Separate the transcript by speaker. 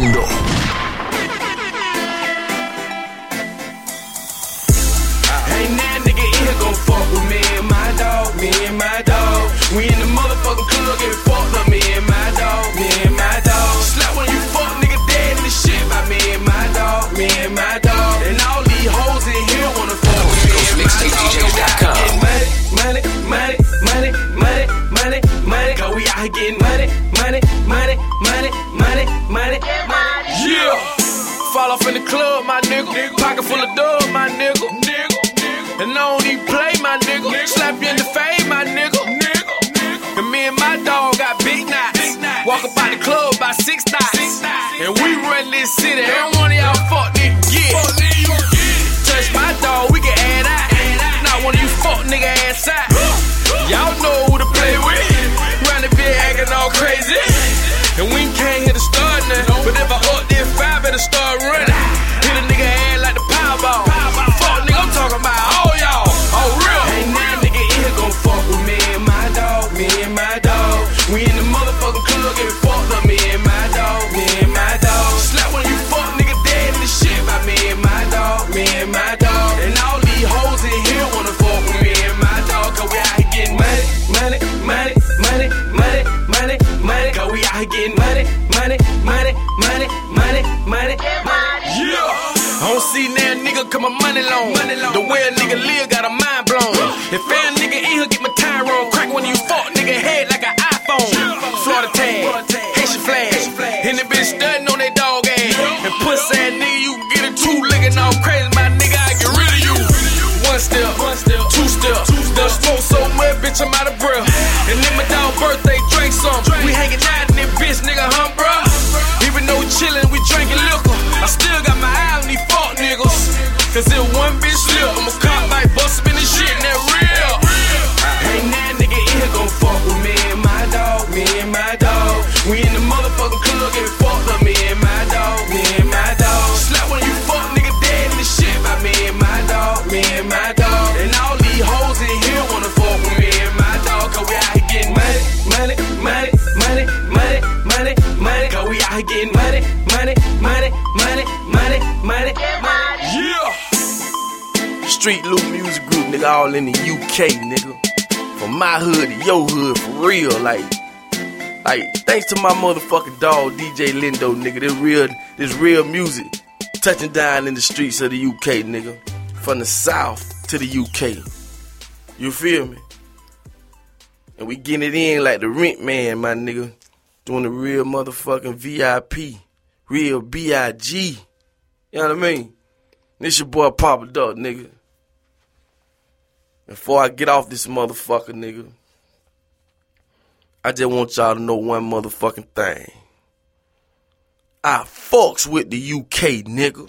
Speaker 1: Lindo.
Speaker 2: Ain't that nigga in here gon' fuck with me and my dog, me and my dog. We in the motherfucking club getting fucked up, me and my dog, me and my dog. Slap when you fuck nigga dead in the shit by me and my dog, me and my dog. And all these hoes in here wanna fuck with me and my dog. Money, money, money, money, money, money, money. Cause we out here getting money, money, money, money, money, money, Fall off in the club, my nigga. Pocket full of dub, my nigga. And I don't even play, my nigga. Slap you in the face, my nigga. And me and my dog got big knots. Walk up out the club by six getting money, money, money, money, money, money, money. Yeah. I don't see now nigga cut my money long. money long. The way a nigga live got a mind blown. If fair nigga in here get my tire on, crack when you fuck nigga head like an iPhone. Florida tag, Haitian flag, and the bitch studying on that dog ass. And pussy ass nigga, you get a two licking all crazy, my nigga, I get rid of you. One step, two step, the smoke so much, bitch, I'm out of breath. And then my dog birthday, some. We hanging out in this bitch, nigga, huh, bro. Even though we chillin', we drinking liquor. I still got my eye on these fuck niggas. Cause if one bitch slip, I'ma cop like bust up in this shit, and that real. Ain't that nigga in here gon' fuck with me and my dog, me and my dog. We in the motherfucking club getting money, money, money, money, money. Cause we out here getting money, money, money, money, money, money, money. Yeah. Street Loot Music Group, nigga, all in the UK, nigga. From my hood to your hood, for real, like. Like, thanks to my motherfucking dog, DJ Lindo, nigga. This real, this real music. Touching down in the streets of the UK, nigga. From the south to the UK. You feel me? And we getting it in like the rent man, my nigga. Doing the real motherfucking VIP. Real B.I.G. You know what I mean? This your boy Papa Duck, nigga. Before I get off this motherfucker, nigga, I just want y'all to know one motherfucking thing. I fucks with the UK, nigga.